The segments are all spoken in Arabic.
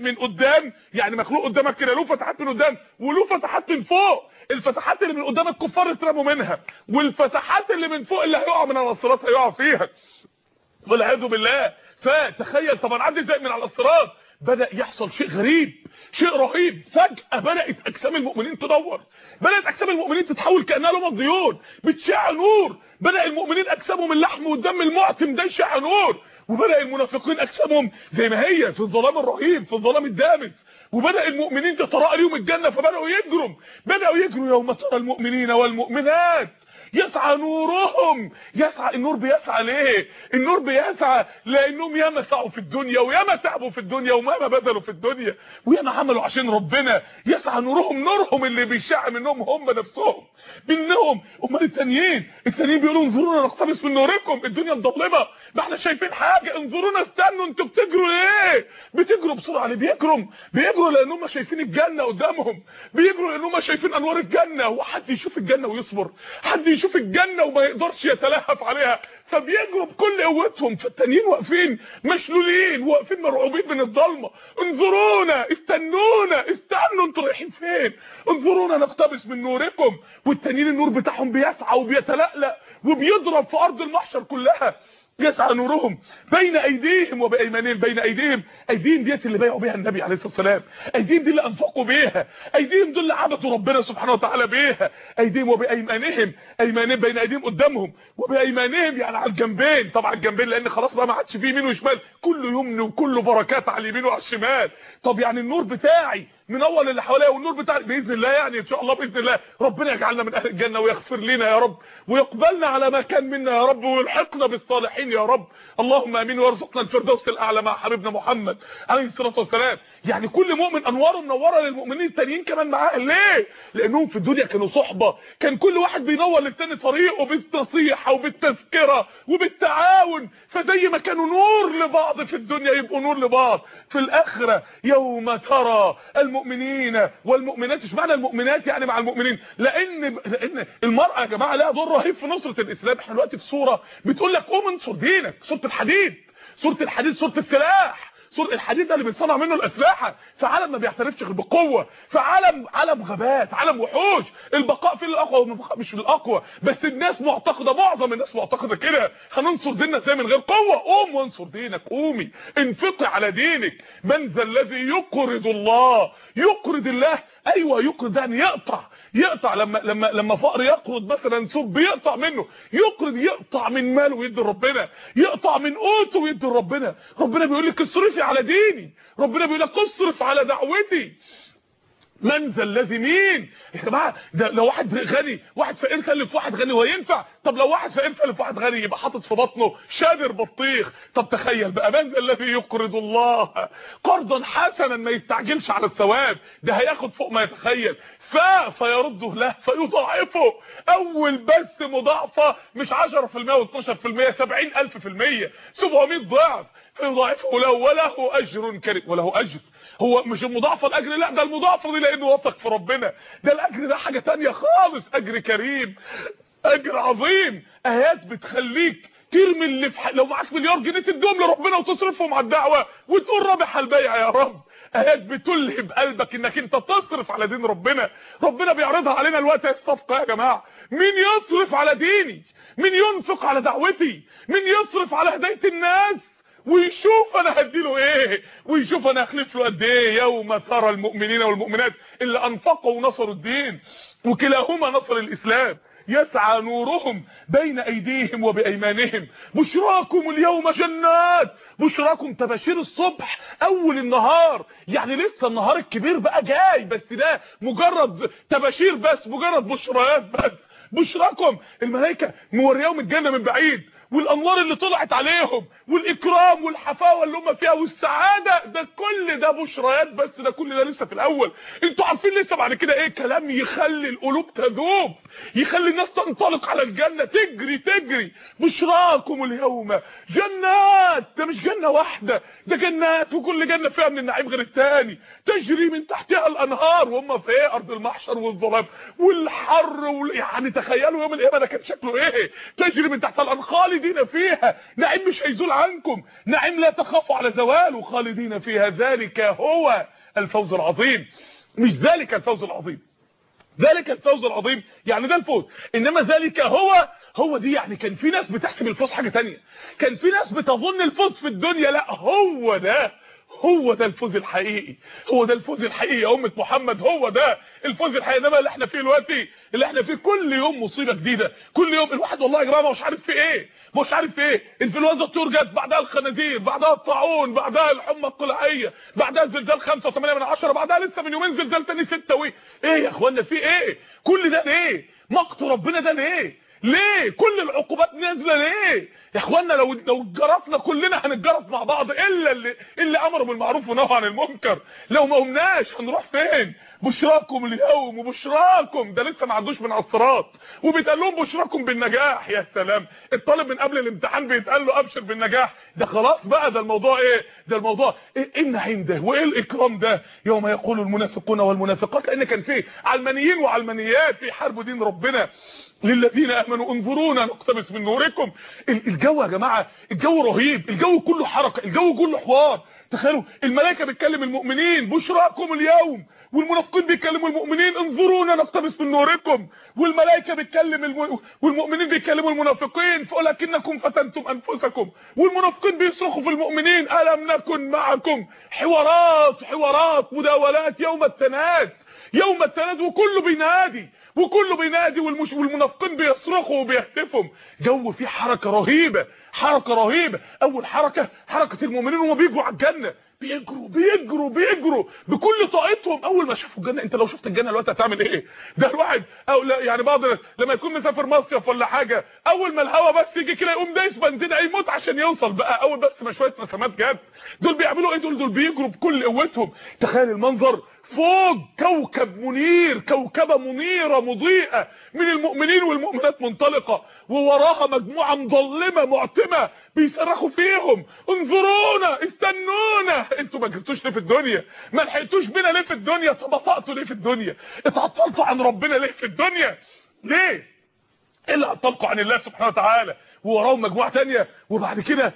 من قدام يعني مخلوق قدامك كده له فتحات من قدام وله فتحات من فوق. الفتحات اللي من قدام الكفار اترموا منها والفتحات اللي من فوق اللي هيقع من على الصراط هيقع فيها. والعياذ بالله. فتخيل طبعا عدي إزاي من على الصراط. بدأ يحصل شيء غريب شيء رهيب. فجأة بدأت أجسام المؤمنين تنور بدأت أجسام المؤمنين تتحول كأنها لمض ديون بتشع نور. بدأ المؤمنين أجسامهم اللحم والدم المعتم ده يشع نور. وبدأ المنافقين أجسامهم زي ما هي في الظلام الرهيب في الظلام الدامس. وبدأ المؤمنين تتراءى لهم الجنة فبدأوا يجروا. بدأوا يجروا يوم ترى المؤمنين والمؤمنات. يسعى نورهم يسعى النور بيسعى ليه؟ النور بيسعى لأنهم ياما سعوا في الدنيا وياما تعبوا في الدنيا وياما بذلوا في الدنيا وياما عملوا عشان ربنا. يسعى نورهم نورهم اللي بيشع منهم هم نفسهم منهم أمال التانيين. التانيين بيقولوا انظرونا نقتبس من نوركم. الدنيا مظلمة. ما إحنا شايفين حاجة. انظرونا استنوا أنتوا بتجروا ليه؟ بتجروا بسرعة. ليه؟ بيجروا بيجروا لانهم شايفين الجنة قدامهم. بيجروا لانهم شايفين أنوار الجنة. وحد يشوف الجنة ويصبر؟ حد يشوف الجنة وما يقدرش يتلهف عليها. فبيجروا بكل قوتهم فالتانيين واقفين مشلولين واقفين مرعوبين من الضلمه انظرونا استنونا استنوا أنتوا رايحين فين؟ انظرونا نقتبس من نوركم. والتانيين النور بتاعهم بيسعى وبيتلألأ وبيضرب في أرض المحشر كلها. يسعى نورهم بين أيديهم وبأيمانهم بين أيديهم. أيديهم ديت اللي بايعوا بيها النبي عليه الصلاة والسلام. أيديهم دي اللي أنفقوا بيها. أيديهم دول اللي عبدوا ربنا سبحانه وتعالى بيها. أيديهم وبأيمانهم. أيمانهم بين أيديهم قدامهم. وبأيمانهم يعني على الجنبين. طبعا الجنبين لأن خلاص بقى ما عادش فيه يمين وشمال. كله يمن وكله بركات على اليمين وعلى الشمال. طب يعني النور بتاعي منور اللي حواليا والنور بتاعي بإذن الله يعني إن شاء الله بإذن الله ربنا يجعلنا من أهل الجنة ويغفر لنا يا رب. ويقبلنا على ما كان منا يا رب ويلحقنا بالصالحين. يا رب. اللهم آمين. وارزقنا الفردوس الأعلى مع حبيبنا محمد عليه الصلاة والسلام. يعني كل مؤمن أنواره منورة للمؤمنين التانيين كمان معاه. ليه؟ لأنهم في الدنيا كانوا صحبة. كان كل واحد بينور للتاني طريقه بالنصيحه وبالتذكرة وبالتعاون. فزي ما كانوا نور لبعض في الدنيا يبقوا نور لبعض. في الآخرة يوم ترى المؤمنين والمؤمنات مش معنى المؤمنات يعني مع المؤمنين؟ لأن لأن المرأة يا جماعة لها دور رهيب في نصرة الإسلام. إحنا دلوقتي في صورة بتقول لك قوم انصر دينك سورة الحديد. سورة الحديد سورة السلاح. سور الحديد ده اللي بيصنع منه الأسلحة. في عالم ما بيعترفش غير بالقوه في عالم غابات عالم وحوش. البقاء في الاقوى مش الاقوى بس الناس معتقدة معظم الناس معتقدة كده. هننصر ديننا إزاي من غير قوة؟ قوم وانصر دينك. قومي. انفقي على دينك. من ذا الذي يقرض الله؟ يقرض الله. أيوه يقرض. يعني يقطع. يقطع. لما لما لما فقر يقرض مثلا سوق بيقطع منه. يقرض يقطع من ماله ويدي ربنا. يقطع من قوته ويدي ربنا. ربنا بيقول لك اصرفي على ديني. ربنا بيقول لك اصرف على دعوتي. من ذا الذي مين؟ يا جماعة ده لو واحد غني واحد فقير سلف واحد غني هو ينفع؟ طب لو واحد فقير سلف واحد غني يبقى حاطط في بطنه شادر بطيخ. طب تخيل بقى من ذا الذي يقرض الله؟ قرضا حسنا ما يستعجلش على الثواب. ده هياخد فوق ما يتخيل. ف فيرده له فيضاعفه. أول بس مضاعفة مش 10% و12% 70000% 700 ضعف فيضاعفه له وله أجر كريم وله أجر. هو مش المضاعفة الأجر لا ده المضاعفة دي لأنه وثق في ربنا. ده الأجر ده حاجة تانية خالص أجر كريم أجر عظيم. آيات بتخليك ترمي اللي في. لو معاك مليار جنيه تديهم لربنا وتصرفهم على الدعوة وتقول رابح البيع يا رب. آيات بتلهب قلبك إنك أنت تصرف على دين ربنا. ربنا بيعرضها علينا الوقت الصفقة يا جماعة. مين يصرف على ديني؟ مين ينفق على دعوتي؟ مين يصرف على هداية الناس؟ ويشوف أنا هديله إيه؟ ويشوف أنا هخلف له قد إيه يوم ترى المؤمنين والمؤمنات اللي أنفقوا ونصروا الدين وكلاهما نصر الإسلام. يسعى نورهم بين أيديهم وبأيمانهم. بشراكم اليوم جنات. بشراكم تباشير الصبح أول النهار. يعني لسه النهار الكبير بقى جاي بس ده مجرد تباشير بس مجرد بشريات بس. بشراكم الملائكة مورياهم الجنة من بعيد. والأنوار اللي طلعت عليهم والإكرام والحفاوة اللي هم فيها والسعادة ده كل ده بشريات بس ده كل ده لسه في الأول. أنتوا عارفين لسه بعد كده إيه كلام يخلي القلوب تذوب يخلي الناس تنطلق على الجنة. تجري تجري. بشراكم اليوم. جنات. ده مش جنة واحدة ده جنات وكل جنة فيها من النعيم غير الثاني تجري من تحتها الأنهار وهم في إيه؟ أرض المحشر والظلام. والحر وال... يعني تخيلوا يوم القيامة ده كان شكله إيه؟ تجري من تحت الأرض خالدين فيها. نعيم مش هيزول عنكم. نعيم لا تخافوا على زواله خالدين فيها. ذلك هو الفوز العظيم. مش ذلك الفوز العظيم. ذلك الفوز العظيم. يعني ده الفوز. إنما ذلك هو هو دي يعني كان في ناس بتحسب الفوز حاجة تانية. كان في ناس بتظن الفوز في الدنيا. لا هو ده. هو ده الفوز الحقيقي. هو ده الفوز الحقيقي يا أمة محمد. هو ده الفوز الحقيقي. إنما اللي إحنا فيه دلوقتي اللي إحنا فيه كل يوم مصيبة جديدة. كل يوم الواحد والله يا جماعة مش عارف في إيه. مش عارف في إيه. انفلونزا الطيور جت بعدها الخنازير بعدها الطاعون بعدها الحمى القلعية بعدها زلزال 5 و8 من 10 بعدها لسه من يومين زلزال تاني 6 و إيه يا اخوانا في إيه؟ كل ده ليه؟ مقت ربنا ده ليه؟ ليه؟ كل العقوبات نازلة ليه؟ يا اخوانا لو لو جرفنا كلنا هنتجرف مع بعض إلا اللي اللي امروا بالمعروف ونهوا عن المنكر. لو ما قمناش هنروح فين؟ بشراكم اليوم وبشراكم. ده لسه ما عدوش من عصرات وبيتقال لهم بشراكم بالنجاح. يا سلام. الطالب من قبل الامتحان بيتقال له أبشر بالنجاح. ده خلاص بقى ده الموضوع إيه؟ ده الموضوع إيه؟ إيه النعيم ده؟ وإيه الإكرام ده؟ يوم يقول المنافقون والمنافقات لأن كان فيه علمانيين وعلمانيات بيحاربوا دين ربنا. للذين آمنوا انظرونا نقتبس من نوركم. الجو يا جماعة الجو رهيب الجو كله حركة الجو كله حوار. تخيلوا الملائكة بتكلم المؤمنين بشراكم اليوم. والمنافقين بيكلموا المؤمنين انظرونا نقتبس من نوركم. والملائكة بتكلم الم... والمؤمنين بيكلموا المنافقين ولكنكم فتنتم أنفسكم. والمنافقين بيصرخوا في المؤمنين ألم نكن معكم؟ حوارات حوارات مداولات يوم التناد. يوم التناد وكله بينادي وكله بينادي والمش والمنافقين بيصرخوا وبيهتفوا جو فيه حركة رهيبة حركة رهيبة. أول حركة حركة المؤمنين وهم بيجروا على الجنة. بيجروا بيجروا بيجروا بكل طاقتهم. أول ما شافوا الجنة أنت لو شفت الجنة دلوقتي هتعمل إيه؟ ده الواحد أو لا يعني بعض لما يكون مسافر مصيف ولا حاجة أول ما الهوا بس يجي كده يقوم دايس بنزين يموت عشان يوصل بقى. أول بس ما شوية نسمات جت. دول بيعملوا إيه؟ دول دول بيجروا بكل قوتهم. تخيل المنظر فوق كوكب منير كوكبة منيرة مضيئة من المؤمنين والمؤمنات منطلقة ووراها مجموعة مظلمة معتمة بيصرخوا فيهم انظرونا استنونا. أنتوا ما جبتوش ليه في الدنيا؟ ما لحقتوش بينا ليه في الدنيا؟ طبطقتوا ليه في الدنيا؟ اتعطلتوا عن ربنا ليه في الدنيا؟ ليه؟ إلا عطلقوا عن الله سبحانه وتعالى. ووراهم مجموعة تانية وبعد كده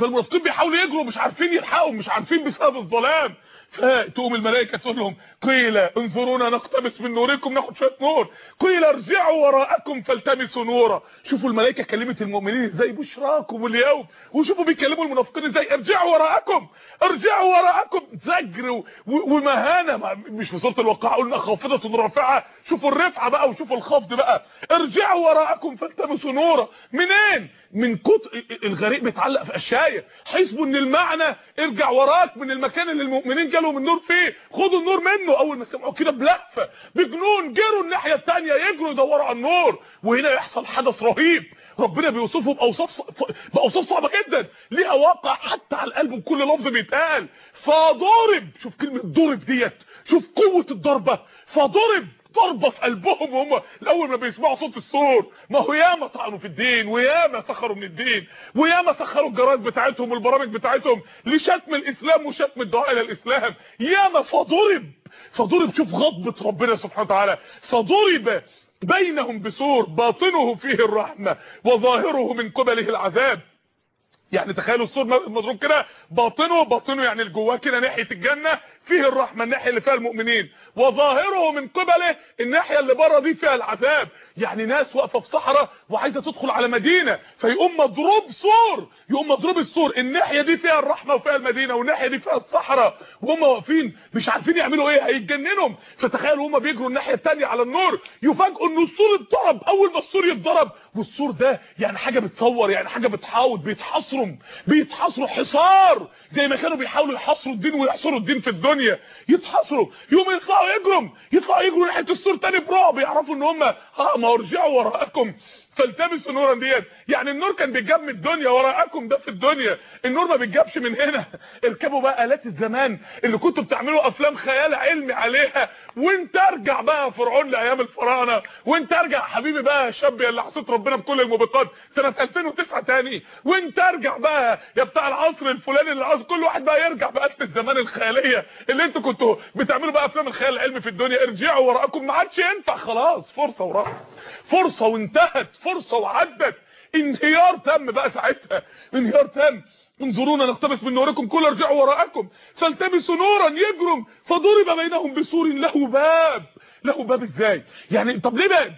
فالمنافقين بيحاولوا يجروا مش عارفين يلحقوا مش عارفين بسبب الظلام. فتقوم الملائكة تقول لهم قيل انظرونا نقتبس من نوركم ناخد شوية نور. قيل ارجعوا وراءكم فالتمسوا نورا. شوفوا الملائكة كلمت المؤمنين إزاي بشراكم اليوم. وشوفوا بيكلموا المنافقين إزاي. ارجعوا وراءكم ارجعوا وراءكم. زجر ومهانة. مش في صورة الوقاعه قلنا خافضة رافعة. شوفوا الرفعة بقى وشوفوا الخفض بقى. ارجعوا وراءكم فالتمسوا نورا. منين؟ من كتر الغريق بيتعلق في قشايه حسبوا إن المعنى ارجع وراك من المكان اللي المؤمنين جالهم النور فيه. خدوا النور منه. أول ما سمعوا كده بلهفه بجنون. جروا الناحية الثانية يجروا يدوروا على النور. وهنا يحصل حدث رهيب. ربنا بيوصفه بأوصاف بأوصاف صعبة جدا. ليها واقع حتى على القلب وكل لفظ بيتقال. فضرب. شوف كلمة ضرب ديت. شوف قوة الضربة. فضرب. ضربه في قلبهم وهم الأول ما بيسمعوا صوت السور. ما هو ياما طعنوا في الدين وياما سخروا من الدين وياما سخروا الجرايد بتاعتهم والبرامج بتاعتهم لشتم الإسلام وشتم الدعاء إلى الإسلام. ياما فضرب فضرب. شوف غضبة ربنا سبحانه وتعالى. فضرب بينهم بسور باطنه فيه الرحمة وظاهره من قبله العذاب. يعني تخيلوا السور مضروب كده باطنه باطنه يعني اللي جواه كده ناحية الجنة فيه الرحمة الناحية اللي فيها المؤمنين. وظاهره من قبله الناحية اللي بره دي فيها العذاب. يعني ناس واقفة في صحراء وعايزة تدخل على مدينة فيقوم مضروب سور يقوم مضروب السور. الناحية دي فيها الرحمة وفيها المدينة والناحية دي فيها الصحراء. وهم واقفين مش عارفين يعملوا إيه هيتجننوا فتخيلوا هم بيجروا الناحية الثانية على النور يفاجئوا إن السور اتضرب. أول ما السور يتضرب والسور ده يعني حاجة بتصور يعني حاجة بتحاول بيتحصروا بيتحصروا حصار زي ما كانوا بيحاولوا يحصروا الدين ويحصروا الدين في الدنيا. يتحصروا يوم يطلعوا يجروا. يطلعوا يجروا ناحية السور تاني برعب. يعرفوا إن هم ها ما ارجعوا وراءكم. فالتمسوا نورا ديت. يعني النور كان بيتجاب من الدنيا وراءكم ده في الدنيا. النور ما بيتجابش من هنا. اركبوا بقى آلات الزمان اللي كنتوا بتعملوا أفلام خيال علمي عليها. وانت ارجع بقى فرعون لأيام الفراعنة. وانت ارجع حبيبي بقى يا شاب يا اللي حسيت ربنا بكل الموبقات سنة 2009 تاني. وانت ارجع بقى يا بتاع العصر الفلاني اللي العصر كل واحد بقى يرجع بآلة الزمان الخيالية. اللي أنتوا كنتوا بتعملوا بقى أفلام الخيال العلمي في الدنيا. ارجعوا وراءكم. ما عادش ينفع. خلاص فرصة وراحت فرصة وانتهت. فرصة وعدت. انهيار تم بقى ساعتها. انهيار تم انظرونا نقتبس من نوركم. كل ارجعوا وراءكم. فالتمسوا نورا يجرم. فضرب بينهم بسور له باب. له باب إزاي؟ يعني طب ليه باب؟